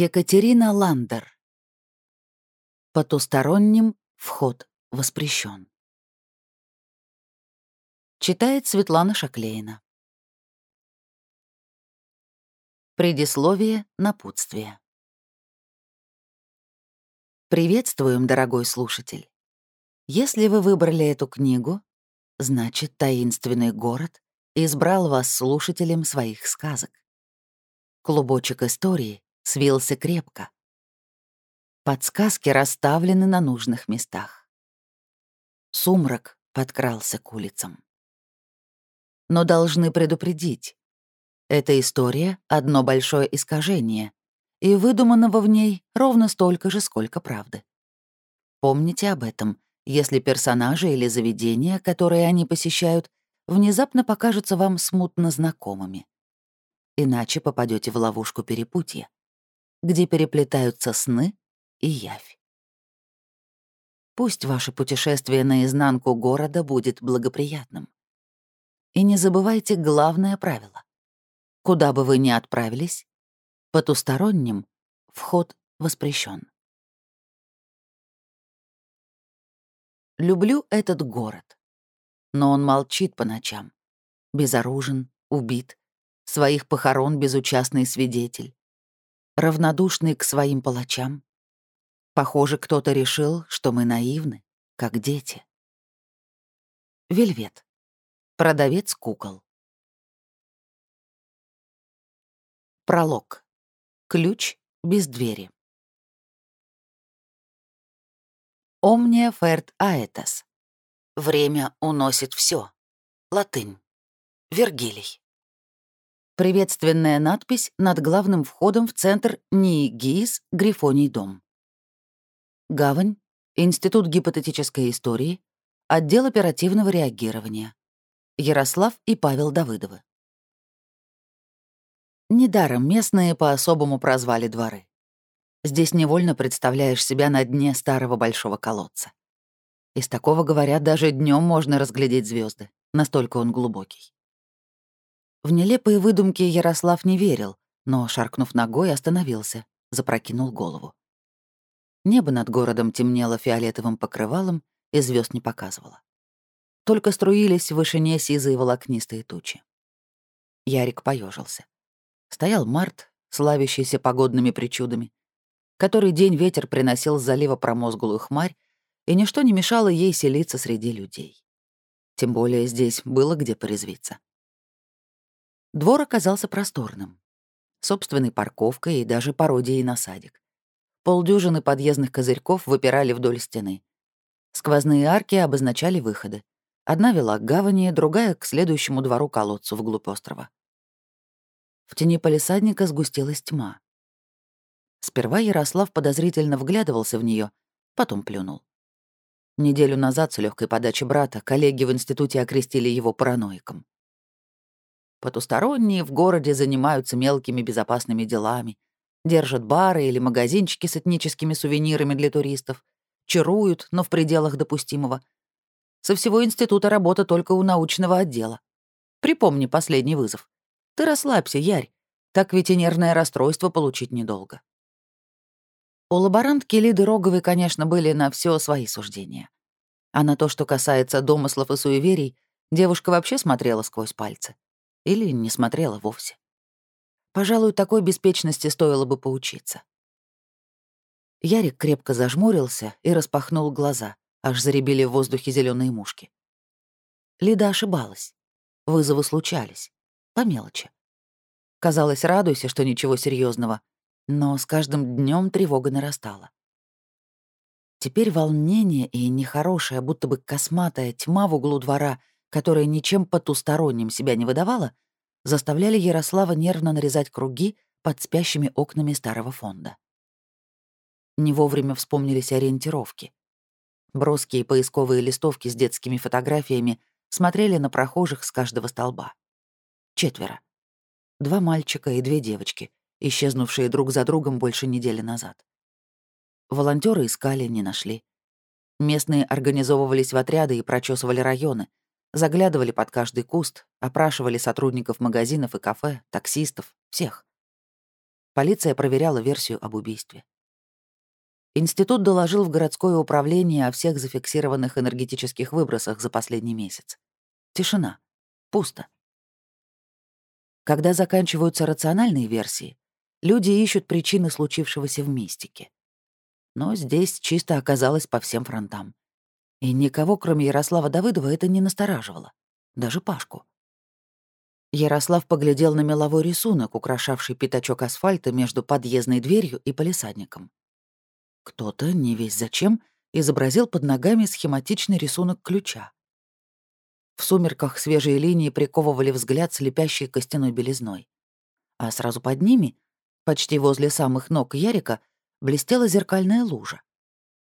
Екатерина Ландер. Потусторонним вход воспрещен. Читает Светлана Шаклейна. Предисловие напутствие. Приветствуем, дорогой слушатель. Если вы выбрали эту книгу, значит, таинственный город избрал вас слушателем своих сказок. Клубочек истории свился крепко. Подсказки расставлены на нужных местах. Сумрак подкрался к улицам. Но должны предупредить. Эта история — одно большое искажение, и выдуманного в ней ровно столько же, сколько правды. Помните об этом, если персонажи или заведения, которые они посещают, внезапно покажутся вам смутно знакомыми. Иначе попадете в ловушку перепутья где переплетаются сны и явь. Пусть ваше путешествие на изнанку города будет благоприятным. И не забывайте главное правило. Куда бы вы ни отправились, потусторонним вход воспрещен. Люблю этот город. Но он молчит по ночам. Безоружен, убит, своих похорон безучастный свидетель равнодушный к своим палачам. Похоже, кто-то решил, что мы наивны, как дети. Вельвет. Продавец кукол. Пролог. Ключ без двери. Omnia ферт аэтос. Время уносит все. Латынь. Вергилий. Приветственная надпись над главным входом в центр НИИ Грифоний дом. Гавань, Институт гипотетической истории, отдел оперативного реагирования. Ярослав и Павел Давыдовы. Недаром местные по-особому прозвали дворы. Здесь невольно представляешь себя на дне старого большого колодца. Из такого, говорят, даже днем можно разглядеть звезды, настолько он глубокий. В нелепые выдумки Ярослав не верил, но, шаркнув ногой, остановился, запрокинул голову. Небо над городом темнело фиолетовым покрывалом и звезд не показывало. Только струились в вышине сизые волокнистые тучи. Ярик поежился. Стоял март, славящийся погодными причудами. Который день ветер приносил с залива промозглую хмарь, и ничто не мешало ей селиться среди людей. Тем более здесь было где порезвиться. Двор оказался просторным. Собственной парковкой и даже пародией на садик. Полдюжины подъездных козырьков выпирали вдоль стены. Сквозные арки обозначали выходы. Одна вела к гавани, другая — к следующему двору-колодцу вглубь острова. В тени полисадника сгустилась тьма. Сперва Ярослав подозрительно вглядывался в нее, потом плюнул. Неделю назад с легкой подачи брата коллеги в институте окрестили его параноиком. Потусторонние в городе занимаются мелкими безопасными делами, держат бары или магазинчики с этническими сувенирами для туристов, чаруют, но в пределах допустимого. Со всего института работа только у научного отдела. Припомни последний вызов. Ты расслабься, Ярь. Так ведь и нервное расстройство получить недолго. У лаборантки Лиды Роговой, конечно, были на все свои суждения. А на то, что касается домыслов и суеверий, девушка вообще смотрела сквозь пальцы. Или не смотрела вовсе. Пожалуй, такой беспечности стоило бы поучиться. Ярик крепко зажмурился и распахнул глаза, аж заребили в воздухе зеленые мушки. Лида ошибалась. Вызовы случались. По мелочи. Казалось, радуйся, что ничего серьезного, но с каждым днем тревога нарастала. Теперь волнение и нехорошая, будто бы косматая тьма в углу двора которая ничем потусторонним себя не выдавала, заставляли Ярослава нервно нарезать круги под спящими окнами старого фонда. Не вовремя вспомнились ориентировки. Броские поисковые листовки с детскими фотографиями смотрели на прохожих с каждого столба. Четверо. Два мальчика и две девочки, исчезнувшие друг за другом больше недели назад. Волонтеры искали, не нашли. Местные организовывались в отряды и прочесывали районы, Заглядывали под каждый куст, опрашивали сотрудников магазинов и кафе, таксистов, всех. Полиция проверяла версию об убийстве. Институт доложил в городское управление о всех зафиксированных энергетических выбросах за последний месяц. Тишина. Пусто. Когда заканчиваются рациональные версии, люди ищут причины случившегося в мистике. Но здесь чисто оказалось по всем фронтам. И никого, кроме Ярослава Давыдова, это не настораживало. Даже Пашку. Ярослав поглядел на меловой рисунок, украшавший пятачок асфальта между подъездной дверью и палисадником. Кто-то, не весь зачем, изобразил под ногами схематичный рисунок ключа. В сумерках свежие линии приковывали взгляд слепящей костяной белизной. А сразу под ними, почти возле самых ног Ярика, блестела зеркальная лужа.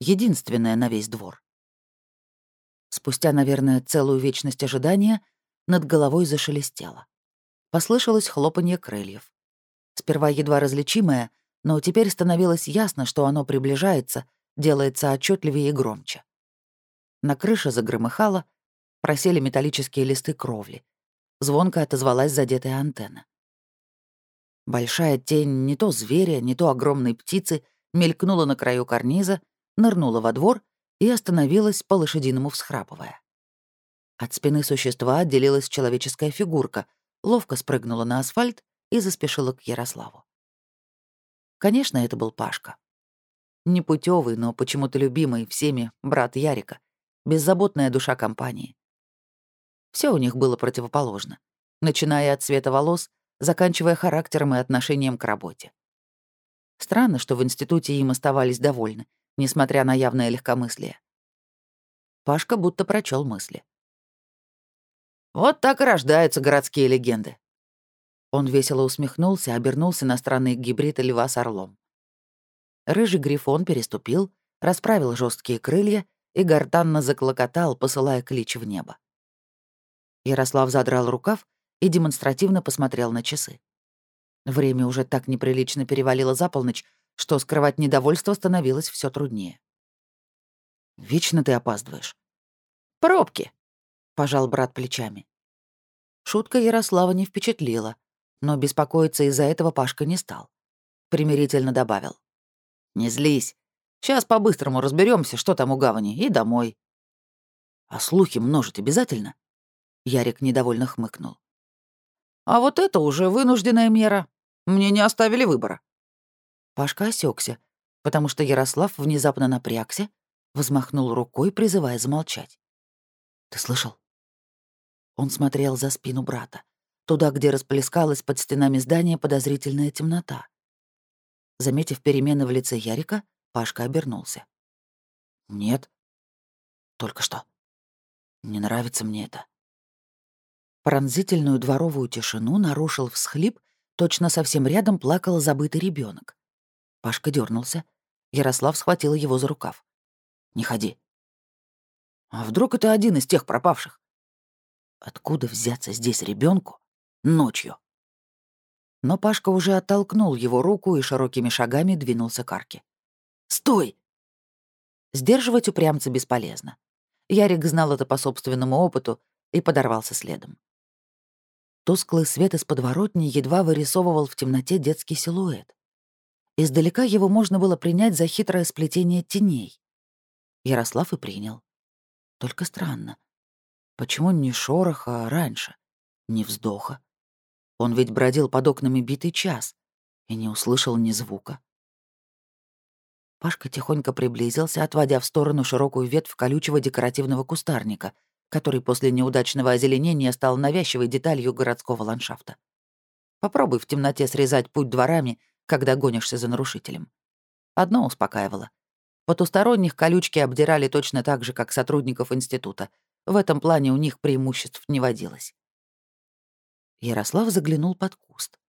Единственная на весь двор. Спустя, наверное, целую вечность ожидания, над головой зашелестело. Послышалось хлопанье крыльев. Сперва едва различимое, но теперь становилось ясно, что оно приближается, делается отчетливее и громче. На крыше загромыхало, просели металлические листы кровли. Звонко отозвалась задетая антенна. Большая тень не то зверя, не то огромной птицы мелькнула на краю карниза, нырнула во двор и остановилась по-лошадиному всхрапывая. От спины существа отделилась человеческая фигурка, ловко спрыгнула на асфальт и заспешила к Ярославу. Конечно, это был Пашка. Непутевый, но почему-то любимый всеми брат Ярика, беззаботная душа компании. Все у них было противоположно, начиная от цвета волос, заканчивая характером и отношением к работе. Странно, что в институте им оставались довольны, несмотря на явное легкомыслие. Пашка будто прочел мысли. Вот так и рождаются городские легенды. Он весело усмехнулся, обернулся на странный гибрид льва с орлом. Рыжий грифон переступил, расправил жесткие крылья и гортанно заклокотал, посылая клич в небо. Ярослав задрал рукав и демонстративно посмотрел на часы. Время уже так неприлично перевалило за полночь, что скрывать недовольство становилось все труднее. «Вечно ты опаздываешь». «Пробки», — пожал брат плечами. Шутка Ярослава не впечатлила, но беспокоиться из-за этого Пашка не стал. Примирительно добавил. «Не злись. Сейчас по-быстрому разберемся, что там у гавани, и домой». «А слухи множить обязательно?» Ярик недовольно хмыкнул. «А вот это уже вынужденная мера. Мне не оставили выбора». Пашка осекся, потому что Ярослав внезапно напрягся, взмахнул рукой, призывая замолчать. «Ты слышал?» Он смотрел за спину брата, туда, где расплескалась под стенами здания подозрительная темнота. Заметив перемены в лице Ярика, Пашка обернулся. «Нет. Только что. Не нравится мне это». Пронзительную дворовую тишину нарушил всхлип, точно совсем рядом плакал забытый ребенок. Пашка дернулся. Ярослав схватил его за рукав. «Не ходи». «А вдруг это один из тех пропавших?» Откуда взяться здесь ребенку ночью? Но Пашка уже оттолкнул его руку и широкими шагами двинулся к арке. «Стой!» Сдерживать упрямца бесполезно. Ярик знал это по собственному опыту и подорвался следом. Тусклый свет из подворотни едва вырисовывал в темноте детский силуэт. Издалека его можно было принять за хитрое сплетение теней. Ярослав и принял. Только странно. Почему не шороха, раньше? Не вздоха? Он ведь бродил под окнами битый час и не услышал ни звука. Пашка тихонько приблизился, отводя в сторону широкую ветвь колючего декоративного кустарника, который после неудачного озеленения стал навязчивой деталью городского ландшафта. Попробуй в темноте срезать путь дворами, когда гонишься за нарушителем. Одно успокаивало. Потусторонних колючки обдирали точно так же, как сотрудников института, в этом плане у них преимуществ не водилось. Ярослав заглянул под куст.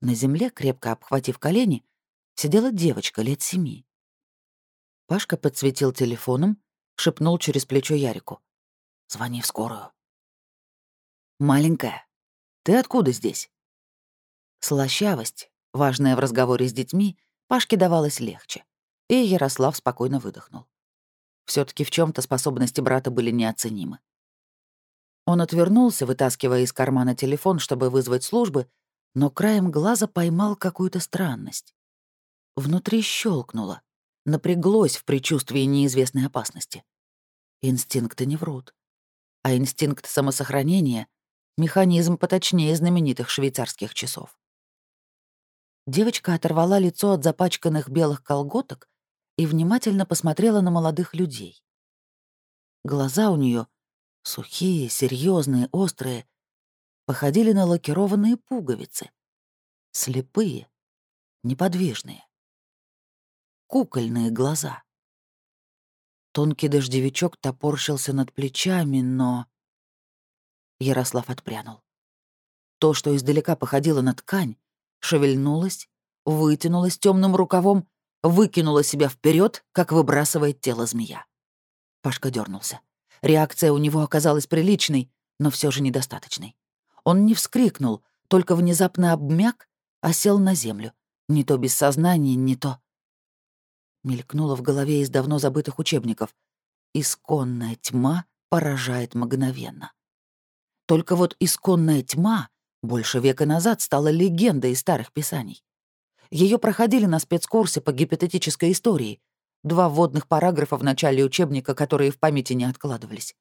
На земле, крепко обхватив колени, сидела девочка лет семи. Пашка подсветил телефоном, шепнул через плечо Ярику. «Звони в скорую». «Маленькая, ты откуда здесь?» Слащавость, важная в разговоре с детьми, Пашке давалась легче, и Ярослав спокойно выдохнул все таки в чем то способности брата были неоценимы. Он отвернулся, вытаскивая из кармана телефон, чтобы вызвать службы, но краем глаза поймал какую-то странность. Внутри щелкнуло, напряглось в предчувствии неизвестной опасности. Инстинкты не врут. А инстинкт самосохранения — механизм поточнее знаменитых швейцарских часов. Девочка оторвала лицо от запачканных белых колготок и внимательно посмотрела на молодых людей. Глаза у нее сухие, серьезные, острые, походили на лакированные пуговицы. Слепые, неподвижные. Кукольные глаза. Тонкий дождевичок топорщился над плечами, но... Ярослав отпрянул. То, что издалека походило на ткань, шевельнулось, вытянулось темным рукавом, выкинуло себя вперед, как выбрасывает тело змея. Пашка дернулся. Реакция у него оказалась приличной, но все же недостаточной. Он не вскрикнул, только внезапно обмяк, а сел на землю. Не то без сознания, не то... Мелькнуло в голове из давно забытых учебников. Исконная тьма поражает мгновенно. Только вот исконная тьма больше века назад стала легендой из старых писаний. Ее проходили на спецкурсе по гипотетической истории. Два вводных параграфа в начале учебника, которые в памяти не откладывались.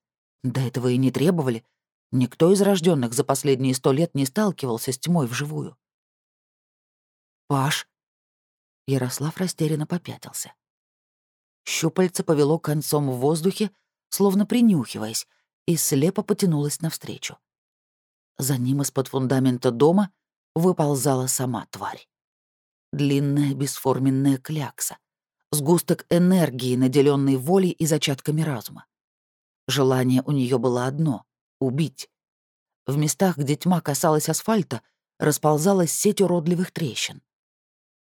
До этого и не требовали. Никто из рожденных за последние сто лет не сталкивался с тьмой вживую. «Паш!» Ярослав растерянно попятился. Щупальце повело концом в воздухе, словно принюхиваясь, и слепо потянулось навстречу. За ним из-под фундамента дома выползала сама тварь. Длинная бесформенная клякса, сгусток энергии, наделенный волей и зачатками разума. Желание у нее было одно — убить. В местах, где тьма касалась асфальта, расползалась сеть уродливых трещин.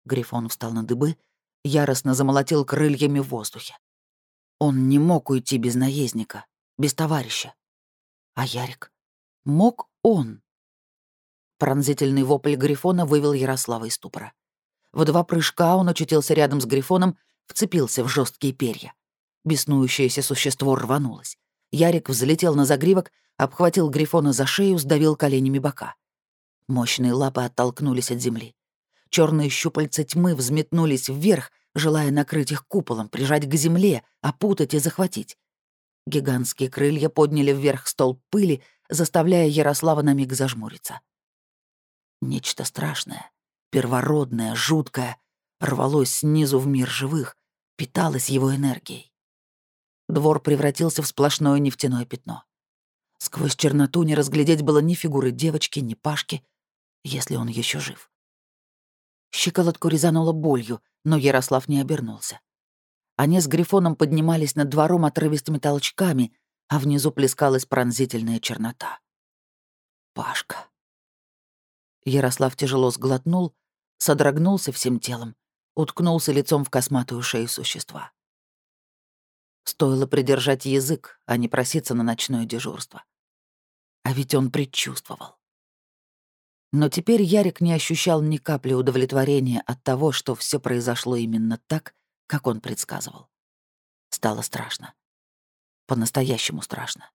Грифон встал на дыбы, яростно замолотил крыльями в воздухе. Он не мог уйти без наездника, без товарища. А Ярик? Мог он? Пронзительный вопль Грифона вывел Ярослава из ступора. В два прыжка он очутился рядом с Грифоном, вцепился в жесткие перья. Беснующееся существо рванулось. Ярик взлетел на загривок, обхватил Грифона за шею, сдавил коленями бока. Мощные лапы оттолкнулись от земли. Черные щупальца тьмы взметнулись вверх, желая накрыть их куполом, прижать к земле, опутать и захватить. Гигантские крылья подняли вверх стол пыли, заставляя Ярослава на миг зажмуриться. Нечто страшное, первородное, жуткое, рвалось снизу в мир живых, питалось его энергией. Двор превратился в сплошное нефтяное пятно. Сквозь черноту не разглядеть было ни фигуры девочки, ни Пашки, если он еще жив. Щиколотку резануло болью, но Ярослав не обернулся. Они с Грифоном поднимались над двором отрывистыми толчками, а внизу плескалась пронзительная чернота. Пашка. Ярослав тяжело сглотнул, содрогнулся всем телом, уткнулся лицом в косматую шею существа. Стоило придержать язык, а не проситься на ночное дежурство. А ведь он предчувствовал. Но теперь Ярик не ощущал ни капли удовлетворения от того, что все произошло именно так, как он предсказывал. Стало страшно. По-настоящему страшно.